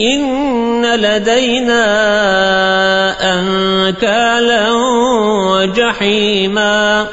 إن لدينا أنكالا وجحيما